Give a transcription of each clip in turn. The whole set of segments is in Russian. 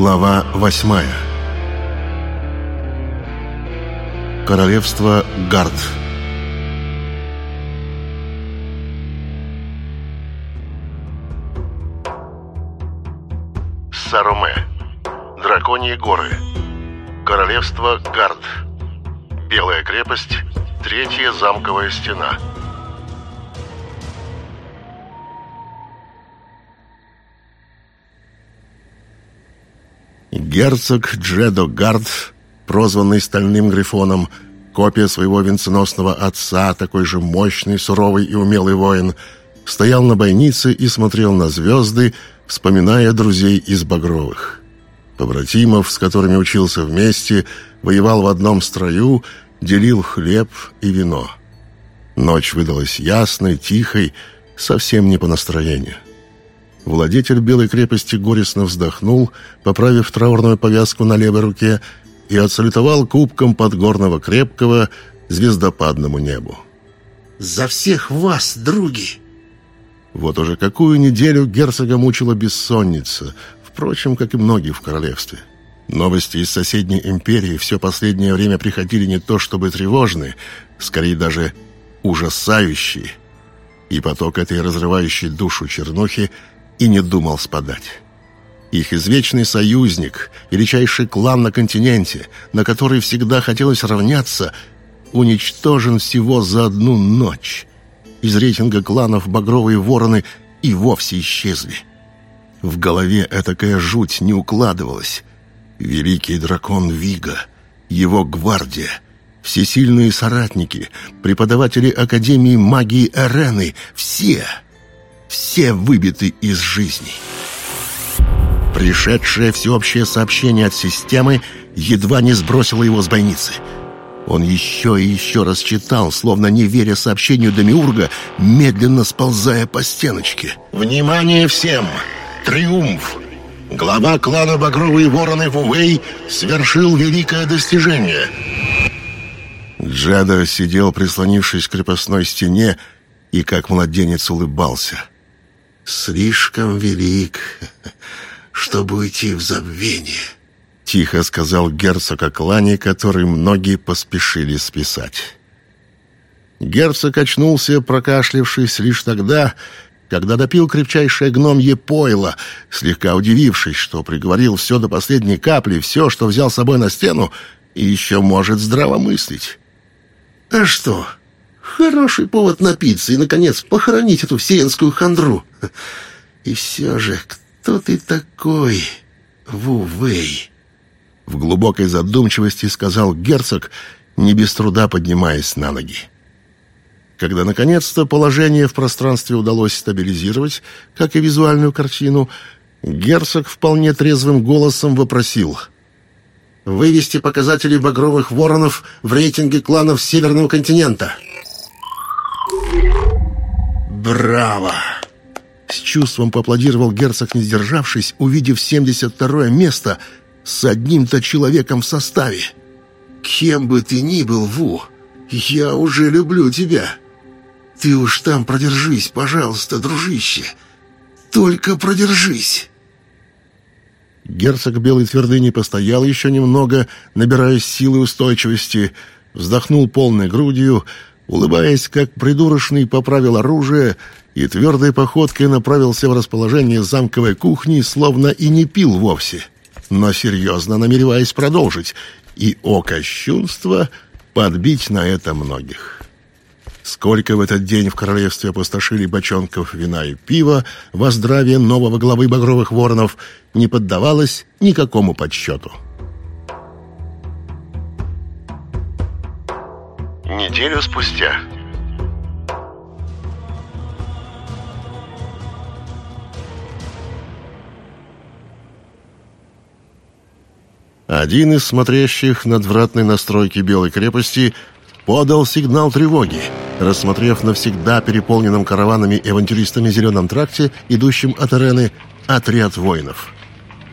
Глава восьмая. Королевство Гард. Саруме. Драконьи горы. Королевство Гард. Белая крепость Третья замковая стена Герцог Джедо Гард, прозванный Стальным Грифоном, копия своего венценосного отца, такой же мощный, суровый и умелый воин, стоял на бойнице и смотрел на звезды, вспоминая друзей из Багровых. Побратимов, с которыми учился вместе, воевал в одном строю, делил хлеб и вино. Ночь выдалась ясной, тихой, совсем не по настроению. Владетель Белой крепости горестно вздохнул, поправив траурную повязку на левой руке, и отсалютовал кубком подгорного крепкого звездопадному небу. «За всех вас, други!» Вот уже какую неделю герцога мучила бессонница, впрочем, как и многие в королевстве. Новости из соседней империи все последнее время приходили не то чтобы тревожные, скорее даже ужасающие. И поток этой разрывающей душу чернухи и не думал спадать. Их извечный союзник, величайший клан на континенте, на который всегда хотелось равняться, уничтожен всего за одну ночь. Из рейтинга кланов «Багровые вороны» и вовсе исчезли. В голове этакая жуть не укладывалась. Великий дракон Вига, его гвардия, всесильные соратники, преподаватели Академии магии Эрены — все — все выбиты из жизни. Пришедшее всеобщее сообщение от системы едва не сбросило его с бойницы. Он еще и еще раз читал, словно не веря сообщению Демиурга, медленно сползая по стеночке. «Внимание всем! Триумф! Глава клана Багровые Вороны Вувей совершил великое достижение!» Джада сидел, прислонившись к крепостной стене, и как младенец улыбался – слишком велик, чтобы уйти в забвение», — тихо сказал герцог о клане, который многие поспешили списать. Герцог очнулся, прокашлявшись лишь тогда, когда допил крепчайшее гномье пойло, слегка удивившись, что приговорил все до последней капли, все, что взял с собой на стену, и еще может здравомыслить. «А что?» Хороший повод напиться и, наконец, похоронить эту вселенскую хандру. И все же, кто ты такой, Вувей? В глубокой задумчивости сказал герцог, не без труда поднимаясь на ноги. Когда, наконец-то, положение в пространстве удалось стабилизировать, как и визуальную картину, герцог вполне трезвым голосом вопросил — вывести показатели багровых воронов в рейтинге кланов Северного континента. «Браво!» С чувством поаплодировал герцог, не сдержавшись, увидев 72-е место с одним-то человеком в составе. «Кем бы ты ни был, Ву, я уже люблю тебя. Ты уж там продержись, пожалуйста, дружище. Только продержись!» Герцог Белой Твердыни постоял еще немного, набираясь силы и устойчивости, вздохнул полной грудью, улыбаясь, как придурочный, поправил оружие и твердой походкой направился в расположение замковой кухни, словно и не пил вовсе, но серьезно намереваясь продолжить, и, о кощунство, подбить на это многих. Сколько в этот день в королевстве опустошили бочонков вина и пива во здравие нового главы багровых воронов, не поддавалось никакому подсчету. Неделю спустя. Один из смотрящих надвратной настройки Белой крепости подал сигнал тревоги, рассмотрев навсегда переполненным караванами и авантюристами зеленом тракте, идущем от арены, отряд воинов.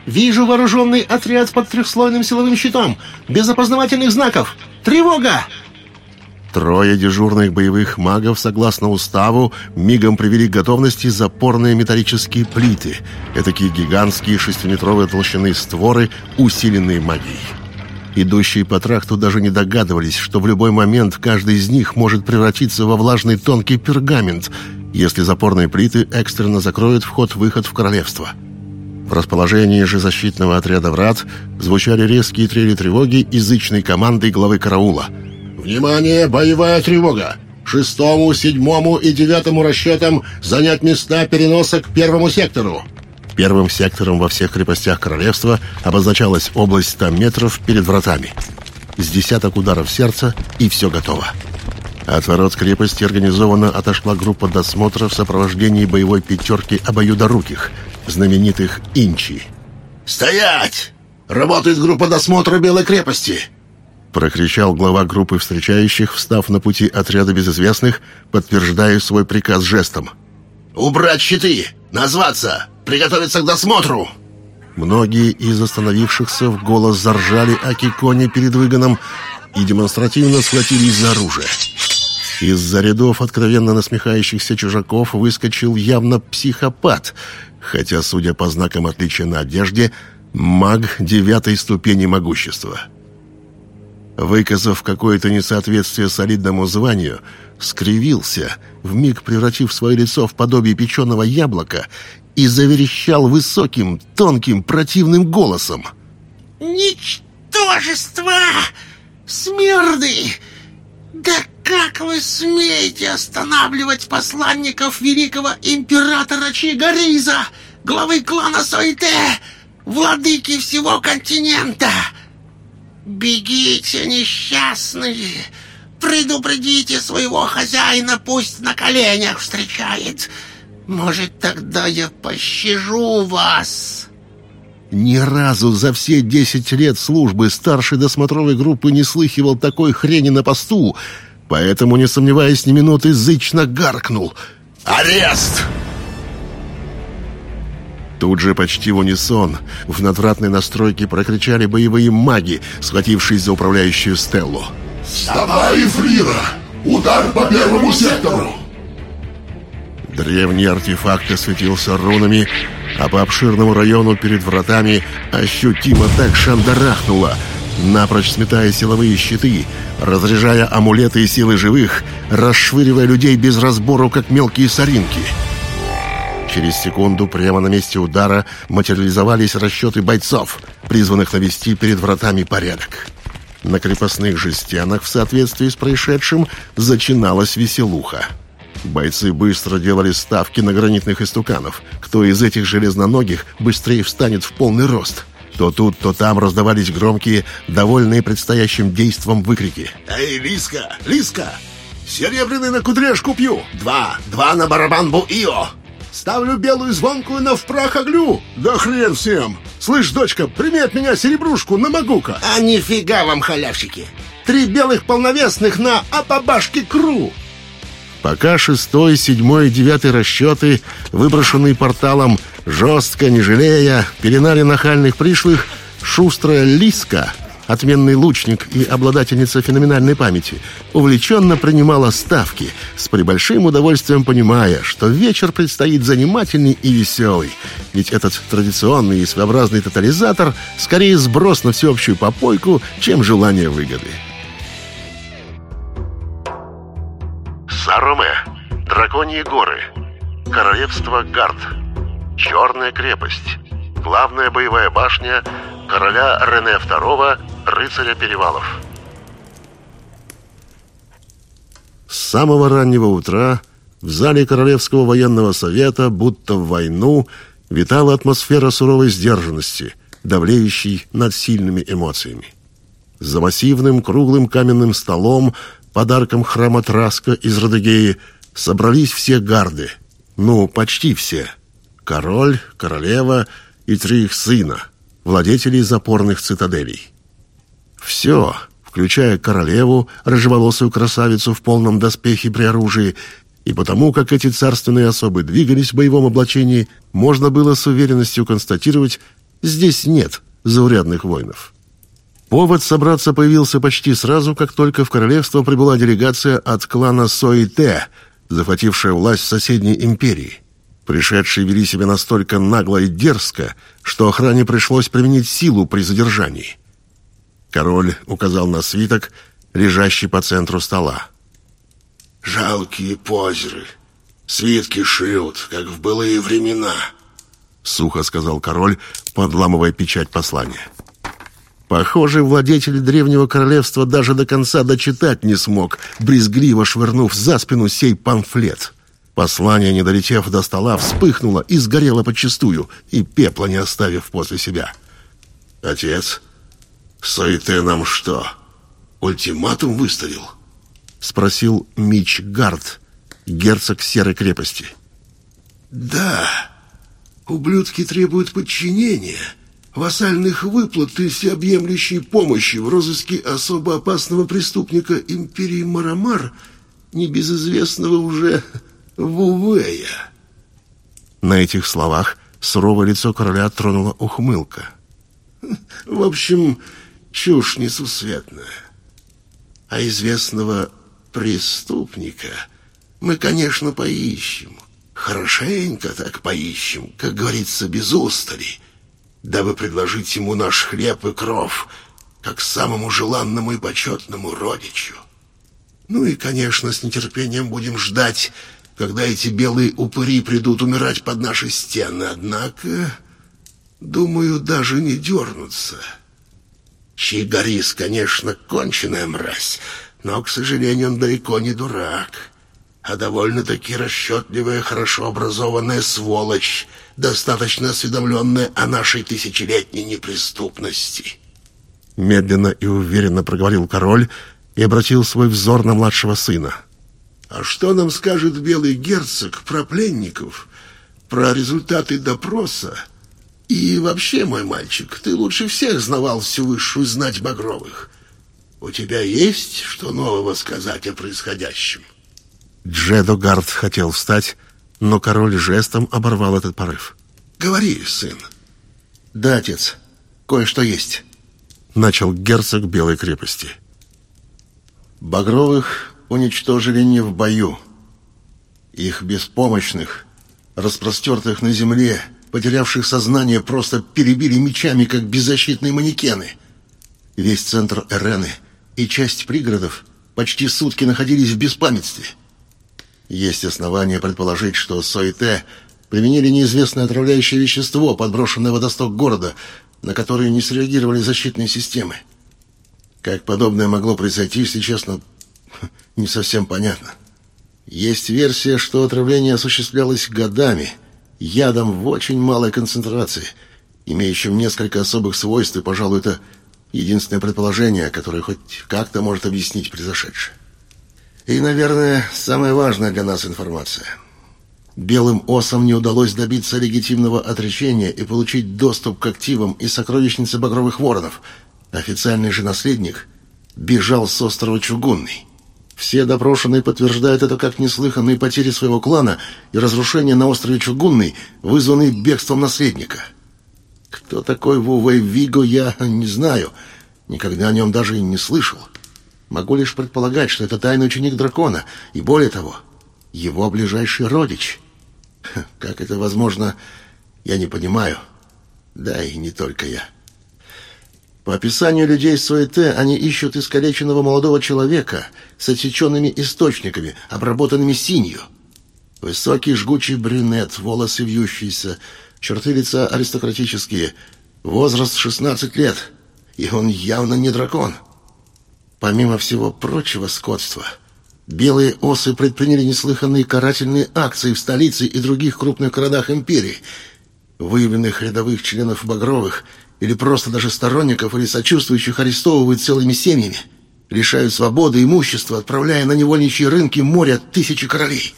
«Вижу вооруженный отряд под трехслойным силовым щитом, без опознавательных знаков! Тревога!» Трое дежурных боевых магов, согласно уставу, мигом привели к готовности запорные металлические плиты, этакие гигантские шестиметровые толщины створы, усиленные магией. Идущие по тракту даже не догадывались, что в любой момент каждый из них может превратиться во влажный тонкий пергамент, если запорные плиты экстренно закроют вход-выход в королевство. В расположении же защитного отряда врат звучали резкие трели тревоги язычной команды главы караула — «Внимание! Боевая тревога! Шестому, седьмому и девятому расчетам занять места переноса к первому сектору!» Первым сектором во всех крепостях королевства обозначалась область 100 метров перед вратами. С десяток ударов сердца, и все готово. От ворот крепости организованно отошла группа досмотра в сопровождении боевой пятерки обоюдоруких, знаменитых «Инчи». «Стоять! Работает группа досмотра Белой крепости!» Прокричал глава группы встречающих, встав на пути отряда безызвестных, подтверждая свой приказ жестом. «Убрать щиты! Назваться! Приготовиться к досмотру!» Многие из остановившихся в голос заржали Акиконе перед выгоном и демонстративно схватились за оружие. Из-за рядов откровенно насмехающихся чужаков выскочил явно психопат, хотя, судя по знакам отличия на одежде, маг девятой ступени могущества. Выказав какое-то несоответствие солидному званию, скривился, вмиг превратив свое лицо в подобие печеного яблока и заверещал высоким, тонким, противным голосом. «Ничтожество! Смерды! Да как вы смеете останавливать посланников великого императора Чигариза, главы клана Сойте, владыки всего континента?» «Бегите, несчастные! Предупредите своего хозяина, пусть на коленях встречает! Может, тогда я пощажу вас!» Ни разу за все десять лет службы старший досмотровой группы не слыхивал такой хрени на посту, поэтому, не сомневаясь ни минуты, зычно гаркнул «Арест!» Тут же почти в унисон в надвратной настройке прокричали боевые маги, схватившись за управляющую Стеллу. «Вставай, Фрира! Удар по первому сектору!» Древний артефакт осветился рунами, а по обширному району перед вратами ощутимо так шандарахнуло, напрочь сметая силовые щиты, разряжая амулеты и силы живых, расшвыривая людей без разбору, как мелкие соринки — Через секунду прямо на месте удара материализовались расчеты бойцов, призванных навести перед вратами порядок. На крепостных же стенах в соответствии с происшедшим зачиналась веселуха. Бойцы быстро делали ставки на гранитных истуканов. Кто из этих железноногих быстрее встанет в полный рост? То тут, то там раздавались громкие, довольные предстоящим действом выкрики. «Эй, Лиска! Лиска! Серебряный на кудряшку пью! Два! Два на барабан Бу-Ио! Ставлю белую звонкую на впрах оглю. Да хрен всем. Слышь, дочка, прими от меня серебрушку на Магука. А нифига вам, халявщики. Три белых полновесных на Апабашке Кру. Пока шестой, седьмой и девятый расчеты, выброшенные порталом, жестко, не жалея, пеленали нахальных пришлых, шустрая Лиска отменный лучник и обладательница феноменальной памяти, увлеченно принимала ставки, с прибольшим удовольствием понимая, что вечер предстоит занимательный и веселый, ведь этот традиционный и своеобразный тотализатор скорее сброс на всеобщую попойку, чем желание выгоды. Сароме, Драконьи горы, Королевство Гард, Черная крепость, главная боевая башня короля Рене II рыцаря перевалов. С самого раннего утра в зале Королевского военного совета, будто в войну, витала атмосфера суровой сдержанности, давлеющей над сильными эмоциями. За массивным круглым каменным столом, подарком храма Траска из Радыгеи, собрались все гарды. Ну, почти все. Король, королева и три их сына, владетелей запорных цитаделей. Все, включая королеву, рыжеволосую красавицу в полном доспехе при оружии, и потому, как эти царственные особы двигались в боевом облачении, можно было с уверенностью констатировать, здесь нет заурядных воинов. Повод собраться появился почти сразу, как только в королевство прибыла делегация от клана Соите, захватившая власть в соседней империи. Пришедшие вели себя настолько нагло и дерзко, что охране пришлось применить силу при задержании. Король указал на свиток, лежащий по центру стола. «Жалкие позеры. Свитки шлют, как в былые времена», — сухо сказал король, подламывая печать послания. Похоже, владетель древнего королевства даже до конца дочитать не смог, брезгливо швырнув за спину сей памфлет. Послание, не долетев до стола, вспыхнуло и сгорело подчистую, и пепла не оставив после себя. «Отец, Саите нам что, ультиматум выставил?» — спросил Мич Гард, герцог Серой крепости. «Да, ублюдки требуют подчинения» вассальных выплат и всеобъемлющей помощи в розыске особо опасного преступника империи Марамар, небезызвестного уже Вувея. На этих словах суровое лицо короля тронула ухмылка. В общем, чушь несусветная. А известного преступника мы, конечно, поищем. Хорошенько так поищем, как говорится, без устали дабы предложить ему наш хлеб и кров, как самому желанному и почетному родичу. Ну и, конечно, с нетерпением будем ждать, когда эти белые упыри придут умирать под наши стены. Однако, думаю, даже не дернутся. Чигарис, конечно, конченая мразь, но, к сожалению, он далеко не дурак, а довольно-таки расчетливая, хорошо образованная сволочь — достаточно осведомленная о нашей тысячелетней неприступности. Медленно и уверенно проговорил король и обратил свой взор на младшего сына. А что нам скажет белый герцог про пленников, про результаты допроса? И вообще, мой мальчик, ты лучше всех знавал всю высшую знать Багровых. У тебя есть что нового сказать о происходящем? Джедогард хотел встать, но король жестом оборвал этот порыв. «Говори, сын». «Да, отец, кое-что есть», — начал герцог Белой крепости. «Багровых уничтожили не в бою. Их беспомощных, распростертых на земле, потерявших сознание, просто перебили мечами, как беззащитные манекены. Весь центр Эрены и часть пригородов почти сутки находились в беспамятстве». Есть основания предположить, что Сойте применили неизвестное отравляющее вещество, подброшенное водосток города, на которое не среагировали защитные системы. Как подобное могло произойти, если честно, не совсем понятно. Есть версия, что отравление осуществлялось годами, ядом в очень малой концентрации, имеющим несколько особых свойств, и, пожалуй, это единственное предположение, которое хоть как-то может объяснить произошедшее. И, наверное, самая важная для нас информация. Белым осам не удалось добиться легитимного отречения и получить доступ к активам и сокровищнице Багровых Воронов. Официальный же наследник бежал с острова Чугунный. Все допрошенные подтверждают это как неслыханные потери своего клана и разрушения на острове Чугунный, вызванные бегством наследника. Кто такой Вувей Виго, я не знаю. Никогда о нем даже и не слышал. Могу лишь предполагать, что это тайный ученик дракона, и более того, его ближайший родич. Как это возможно, я не понимаю. Да и не только я. По описанию людей Суэте, они ищут искалеченного молодого человека с отсеченными источниками, обработанными синью. Высокий жгучий брюнет, волосы вьющиеся, черты лица аристократические, возраст 16 лет, и он явно не дракон. — Помимо всего прочего скотства, белые осы предприняли неслыханные карательные акции в столице и других крупных городах империи. Выявленных рядовых членов Багровых или просто даже сторонников или сочувствующих арестовывают целыми семьями, лишают свободы и имущества, отправляя на невольничьи рынки моря тысячи королей.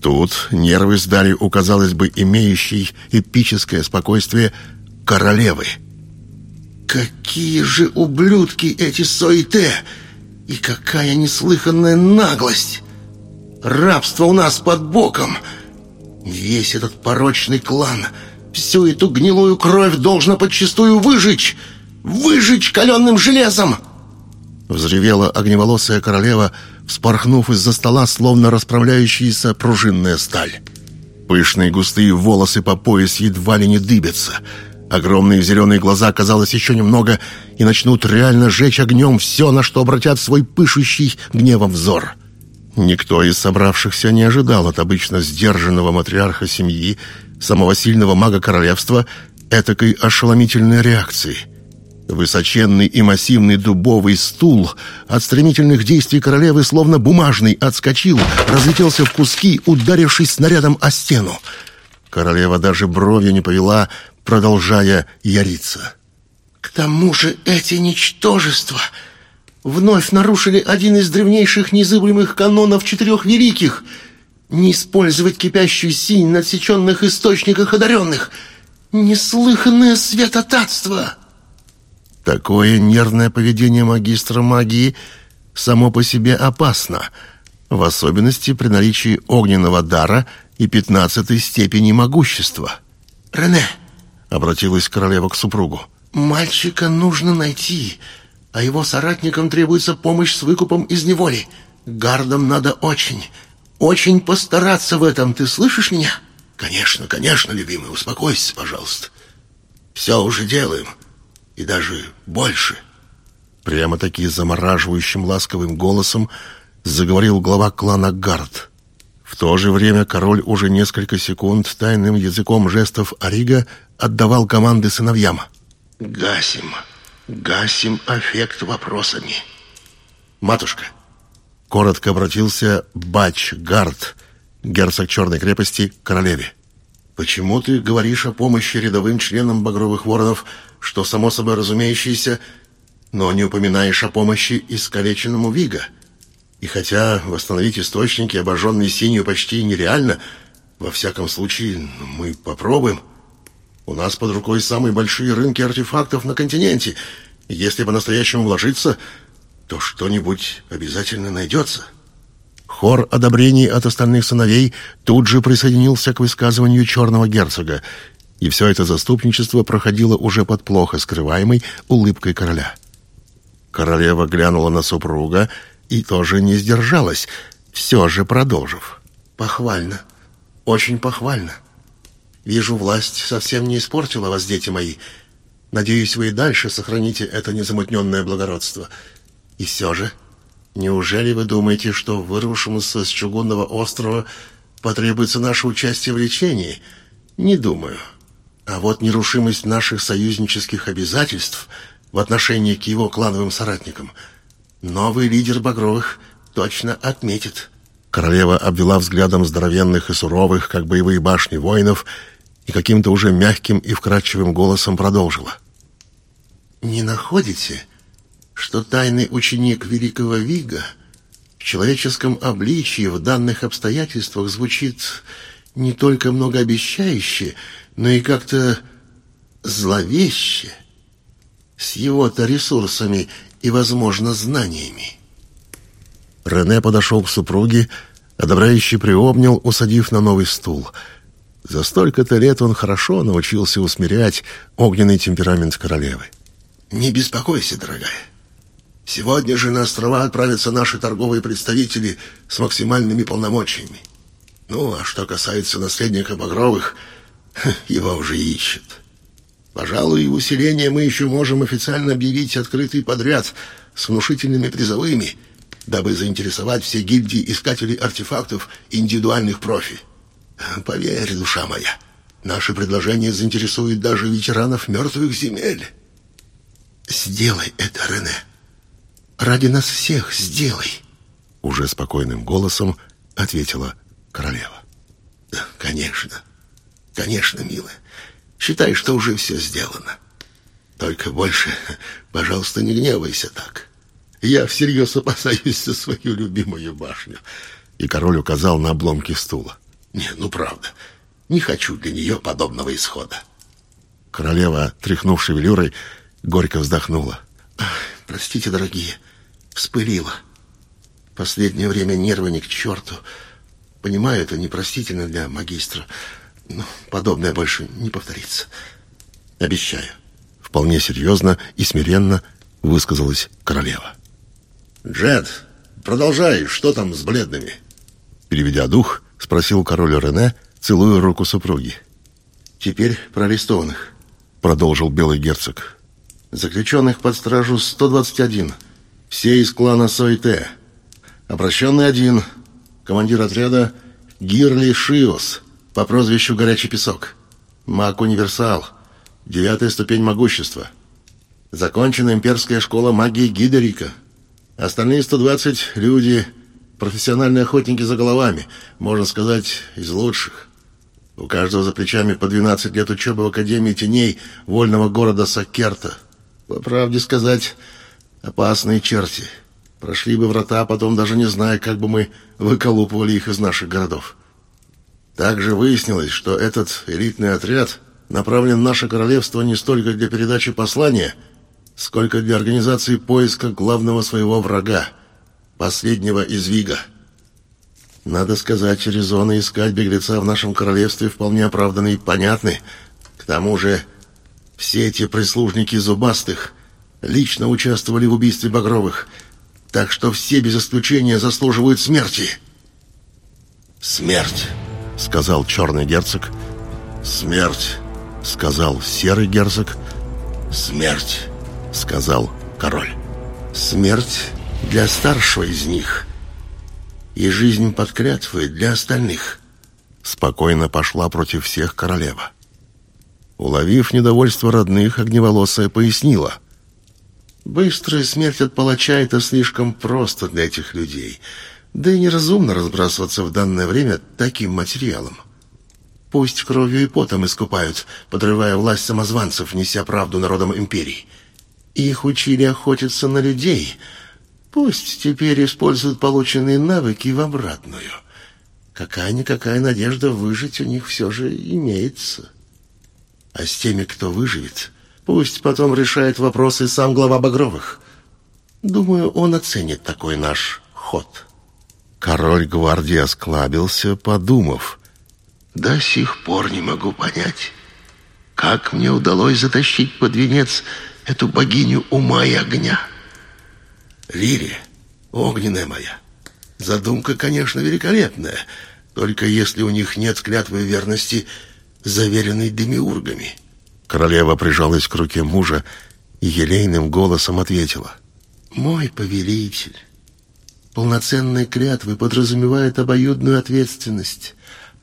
Тут нервы сдали у, казалось бы, имеющей эпическое спокойствие королевы — Какие же ублюдки эти Соите! И какая неслыханная наглость! Рабство у нас под боком! Весь этот порочный клан, всю эту гнилую кровь должно подчистую выжечь! Выжечь каленым железом!» Взревела огневолосая королева, вспорхнув из-за стола, словно расправляющаяся пружинная сталь. Пышные густые волосы по пояс едва ли не дыбятся. Огромные зеленые глаза, казалось, еще немного, и начнут реально жечь огнем все, на что обратят свой пышущий гневом взор. Никто из собравшихся не ожидал от обычно сдержанного матриарха семьи, самого сильного мага королевства, этакой ошеломительной реакции — Высоченный и массивный дубовый стул от стремительных действий королевы, словно бумажный, отскочил, разлетелся в куски, ударившись снарядом о стену. Королева даже бровью не повела, продолжая яриться. «К тому же эти ничтожества вновь нарушили один из древнейших незыблемых канонов четырех великих — не использовать кипящую синь на отсеченных источниках одаренных. Неслыханное святотатство!» Такое нервное поведение магистра магии само по себе опасно, в особенности при наличии огненного дара и пятнадцатой степени могущества. «Рене!» — обратилась королева к супругу. «Мальчика нужно найти, а его соратникам требуется помощь с выкупом из неволи. Гардам надо очень, очень постараться в этом, ты слышишь меня?» «Конечно, конечно, любимый, успокойся, пожалуйста. Все уже делаем» и даже больше. Прямо-таки замораживающим ласковым голосом заговорил глава клана Гард. В то же время король уже несколько секунд тайным языком жестов Арига отдавал команды сыновьям. «Гасим, гасим аффект вопросами». «Матушка», — коротко обратился Бач Гард, герцог Черной крепости, королеве. «Почему ты говоришь о помощи рядовым членам Багровых Воронов что само собой разумеющееся, но не упоминаешь о помощи искалеченному Вига. И хотя восстановить источники, обожженные синюю, почти нереально, во всяком случае, мы попробуем. У нас под рукой самые большие рынки артефактов на континенте. Если по-настоящему вложиться, то что-нибудь обязательно найдется. Хор одобрений от остальных сыновей тут же присоединился к высказыванию черного герцога, и все это заступничество проходило уже под плохо скрываемой улыбкой короля. Королева глянула на супруга и тоже не сдержалась, все же продолжив. «Похвально, очень похвально. Вижу, власть совсем не испортила вас, дети мои. Надеюсь, вы и дальше сохраните это незамутненное благородство. И все же, неужели вы думаете, что вырвавшемуся с чугунного острова потребуется наше участие в лечении? Не думаю». А вот нерушимость наших союзнических обязательств в отношении к его клановым соратникам новый лидер Багровых точно отметит. Королева обвела взглядом здоровенных и суровых, как боевые башни воинов, и каким-то уже мягким и вкрадчивым голосом продолжила. «Не находите, что тайный ученик великого Вига в человеческом обличии в данных обстоятельствах звучит не только многообещающе, но и как-то зловеще, с его-то ресурсами и, возможно, знаниями. Рене подошел к супруге, одобряюще приобнял, усадив на новый стул. За столько-то лет он хорошо научился усмирять огненный темперамент королевы. «Не беспокойся, дорогая. Сегодня же на острова отправятся наши торговые представители с максимальными полномочиями. Ну, а что касается наследника Багровых, его уже ищут. Пожалуй, усиление мы еще можем официально объявить открытый подряд с внушительными призовыми, дабы заинтересовать все гильдии искателей артефактов индивидуальных профи. Поверь, душа моя, наше предложение заинтересует даже ветеранов мертвых земель. Сделай это, Рене. Ради нас всех сделай. Уже спокойным голосом ответила королева. Да, конечно. Конечно, милая. Считай, что уже все сделано. Только больше, пожалуйста, не гневайся так. Я всерьез опасаюсь за свою любимую башню. И король указал на обломки стула. Не, ну правда, не хочу для нее подобного исхода. Королева, тряхнув шевелюрой, горько вздохнула. «Простите, дорогие, вспылила. Последнее время нервы не к черту. Понимаю, это непростительно для магистра, но подобное больше не повторится. Обещаю. Вполне серьезно и смиренно высказалась королева. «Джет, продолжай, что там с бледными?» Переведя дух, спросил король Рене, целуя руку супруги. «Теперь про арестованных», — продолжил белый герцог. «Заключенных под стражу 121. Все из клана Сойте. Обращенный один. Командир отряда Гирли Шиос по прозвищу Горячий Песок. Маг-универсал. Девятая ступень могущества. Закончена имперская школа магии Гидерика. Остальные 120 — люди, профессиональные охотники за головами, можно сказать, из лучших. У каждого за плечами по 12 лет учебы в Академии теней вольного города Сакерта. По правде сказать, опасные черти. Прошли бы врата, потом даже не зная, как бы мы выколупывали их из наших городов. Также выяснилось, что этот элитный отряд направлен в наше королевство не столько для передачи послания, сколько для организации поиска главного своего врага, последнего из Вига. Надо сказать, резоны искать беглеца в нашем королевстве вполне оправданы и понятны. К тому же все эти прислужники зубастых лично участвовали в убийстве Багровых, так что все без исключения заслуживают смерти. «Смерть!» — сказал черный герцог. «Смерть!» — сказал серый герцог. «Смерть!» — сказал король. «Смерть для старшего из них и жизнь под клятвой для остальных». Спокойно пошла против всех королева. Уловив недовольство родных, огневолосая пояснила. «Быстрая смерть от палача — это слишком просто для этих людей». Да и неразумно разбрасываться в данное время таким материалом. Пусть кровью и потом искупают, подрывая власть самозванцев, неся правду народам империи. Их учили охотиться на людей. Пусть теперь используют полученные навыки в обратную. Какая-никакая надежда выжить у них все же имеется. А с теми, кто выживет, пусть потом решает вопросы сам глава Багровых. Думаю, он оценит такой наш ход». Король гвардии осклабился, подумав. «До сих пор не могу понять, как мне удалось затащить под венец эту богиню ума и огня. Лири, огненная моя, задумка, конечно, великолепная, только если у них нет клятвы верности, заверенной демиургами». Королева прижалась к руке мужа и елейным голосом ответила. «Мой повелитель». Полноценные клятвы подразумевают обоюдную ответственность.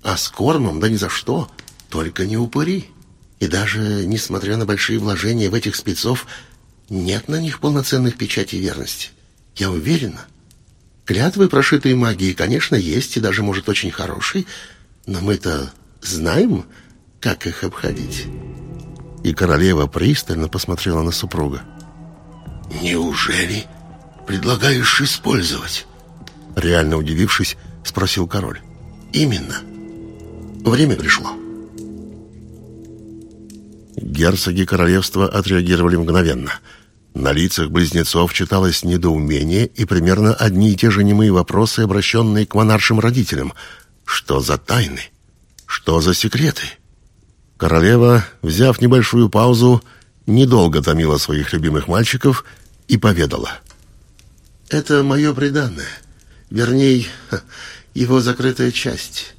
А с кормом, да ни за что, только не упыри. И даже, несмотря на большие вложения в этих спецов, нет на них полноценных печатей верности. Я уверена. Клятвы, прошитые магией, конечно, есть, и даже, может, очень хорошие, но мы-то знаем, как их обходить. И королева пристально посмотрела на супруга. «Неужели предлагаешь использовать?» Реально удивившись, спросил король. «Именно. Время пришло». Герцоги королевства отреагировали мгновенно. На лицах близнецов читалось недоумение и примерно одни и те же немые вопросы, обращенные к монаршим родителям. Что за тайны? Что за секреты? Королева, взяв небольшую паузу, недолго томила своих любимых мальчиков и поведала — это мое преданное. Вернее, его закрытая часть.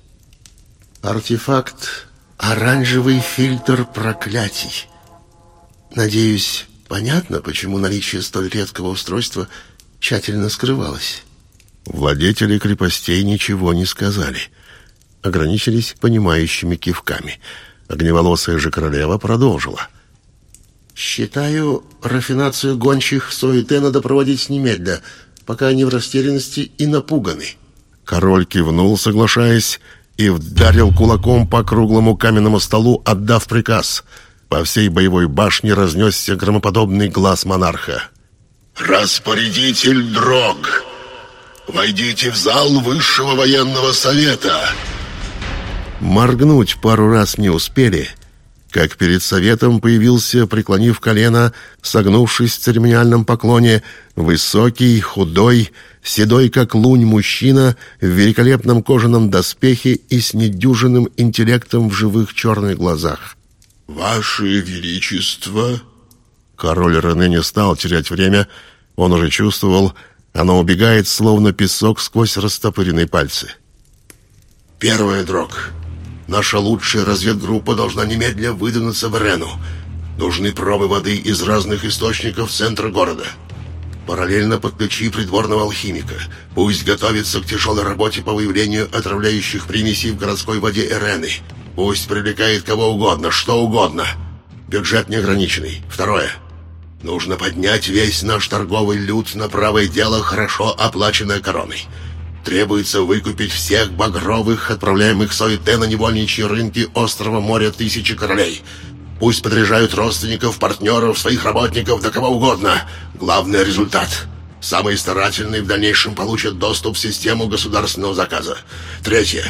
Артефакт — оранжевый фильтр проклятий. Надеюсь, понятно, почему наличие столь редкого устройства тщательно скрывалось. Владетели крепостей ничего не сказали. Ограничились понимающими кивками. Огневолосая же королева продолжила. «Считаю, рафинацию гончих суете надо проводить немедля, пока они в растерянности и напуганы». Король кивнул, соглашаясь, и вдарил кулаком по круглому каменному столу, отдав приказ. По всей боевой башне разнесся громоподобный глаз монарха. «Распорядитель Дрог, войдите в зал высшего военного совета!» Моргнуть пару раз не успели — как перед советом появился, преклонив колено, согнувшись в церемониальном поклоне, высокий, худой, седой как лунь мужчина в великолепном кожаном доспехе и с недюжинным интеллектом в живых черных глазах. «Ваше Величество, Король Рене не стал терять время, он уже чувствовал, оно убегает, словно песок сквозь растопыренные пальцы. «Первое, Дрог. Наша лучшая разведгруппа должна немедленно выдвинуться в Рену. Нужны пробы воды из разных источников центра города. Параллельно подключи придворного алхимика. Пусть готовится к тяжелой работе по выявлению отравляющих примесей в городской воде Эрены. Пусть привлекает кого угодно, что угодно. Бюджет неограниченный. Второе. Нужно поднять весь наш торговый люд на правое дело, хорошо оплаченное короной. Требуется выкупить всех багровых, отправляемых Суэте на невольничьи рынки острова моря Тысячи Королей. Пусть подряжают родственников, партнеров, своих работников, да кого угодно. Главный результат. Самые старательные в дальнейшем получат доступ в систему государственного заказа. Третье.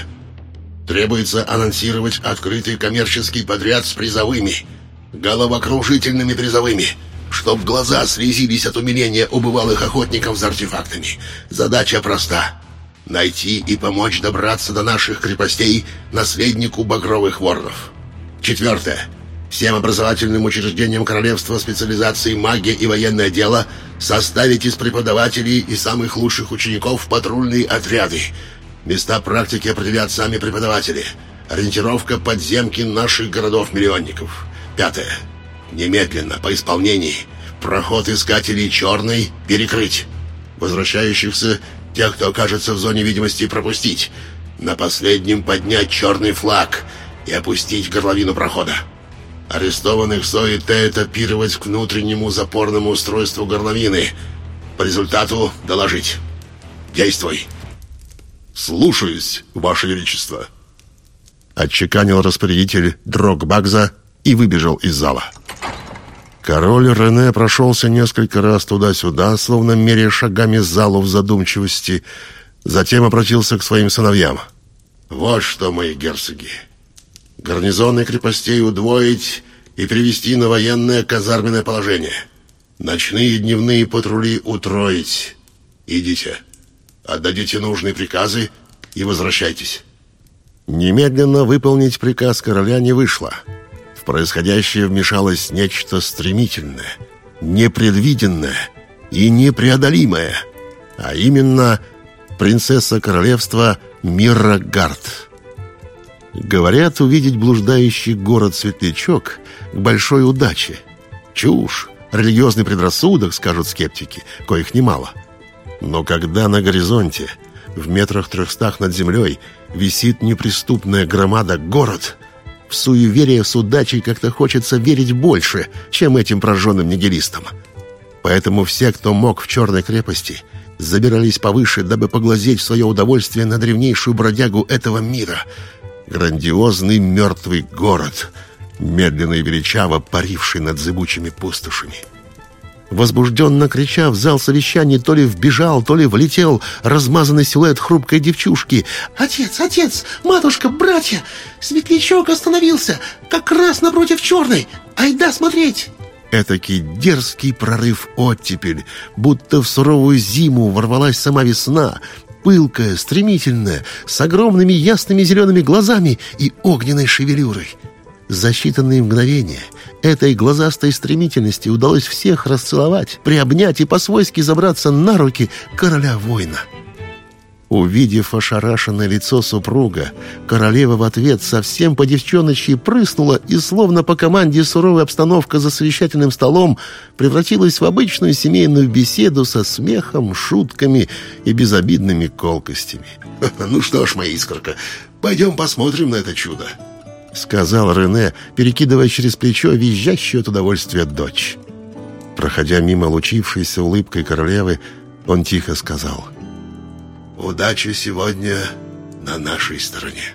Требуется анонсировать открытый коммерческий подряд с призовыми. Головокружительными призовыми чтоб глаза слезились от умиления у бывалых охотников за артефактами. Задача проста найти и помочь добраться до наших крепостей наследнику багровых воронов. Четвертое. Всем образовательным учреждениям королевства специализации магия и военное дело составить из преподавателей и самых лучших учеников патрульные отряды. Места практики определят сами преподаватели. Ориентировка подземки наших городов-миллионников. Пятое. Немедленно, по исполнении, проход искателей черный перекрыть. Возвращающихся Тех, кто окажется в зоне видимости, пропустить. На последнем поднять черный флаг и опустить горловину прохода. Арестованных СОИ Т этапировать к внутреннему запорному устройству горловины. По результату доложить. Действуй. «Слушаюсь, Ваше Величество!» Отчеканил распорядитель Дрогбагза и выбежал из зала. Король Рене прошелся несколько раз туда-сюда, словно меряя шагами залу в задумчивости, затем обратился к своим сыновьям. «Вот что, мои герцоги, гарнизоны крепостей удвоить и привести на военное казарменное положение. Ночные и дневные патрули утроить. Идите, отдадите нужные приказы и возвращайтесь». Немедленно выполнить приказ короля не вышло. В происходящее вмешалось нечто стремительное, непредвиденное и непреодолимое, а именно принцесса королевства Мирагард. Говорят, увидеть блуждающий город-светлячок к большой удаче. Чушь, религиозный предрассудок, скажут скептики, коих немало. Но когда на горизонте, в метрах трехстах над землей, висит неприступная громада город — в суеверие с удачей как-то хочется верить больше, чем этим прожженным нигилистам. Поэтому все, кто мог в Черной крепости, забирались повыше, дабы поглазеть в свое удовольствие на древнейшую бродягу этого мира. Грандиозный мертвый город, медленно и величаво паривший над зыбучими пустошами. Возбужденно крича, в зал совещаний то ли вбежал, то ли влетел размазанный силуэт хрупкой девчушки. «Отец, отец, матушка, братья! Светлячок остановился, как раз напротив черной! Айда смотреть!» Этакий дерзкий прорыв оттепель, будто в суровую зиму ворвалась сама весна, пылкая, стремительная, с огромными ясными зелеными глазами и огненной шевелюрой. За считанные мгновения этой глазастой стремительности удалось всех расцеловать, приобнять и по-свойски забраться на руки короля воина. Увидев ошарашенное лицо супруга, королева в ответ совсем по девчоночьи прыснула и, словно по команде суровая обстановка за совещательным столом, превратилась в обычную семейную беседу со смехом, шутками и безобидными колкостями. «Ну что ж, моя искорка, пойдем посмотрим на это чудо», — сказал Рене, перекидывая через плечо визжащую от удовольствия дочь. Проходя мимо лучившейся улыбкой королевы, он тихо сказал. «Удача сегодня на нашей стороне».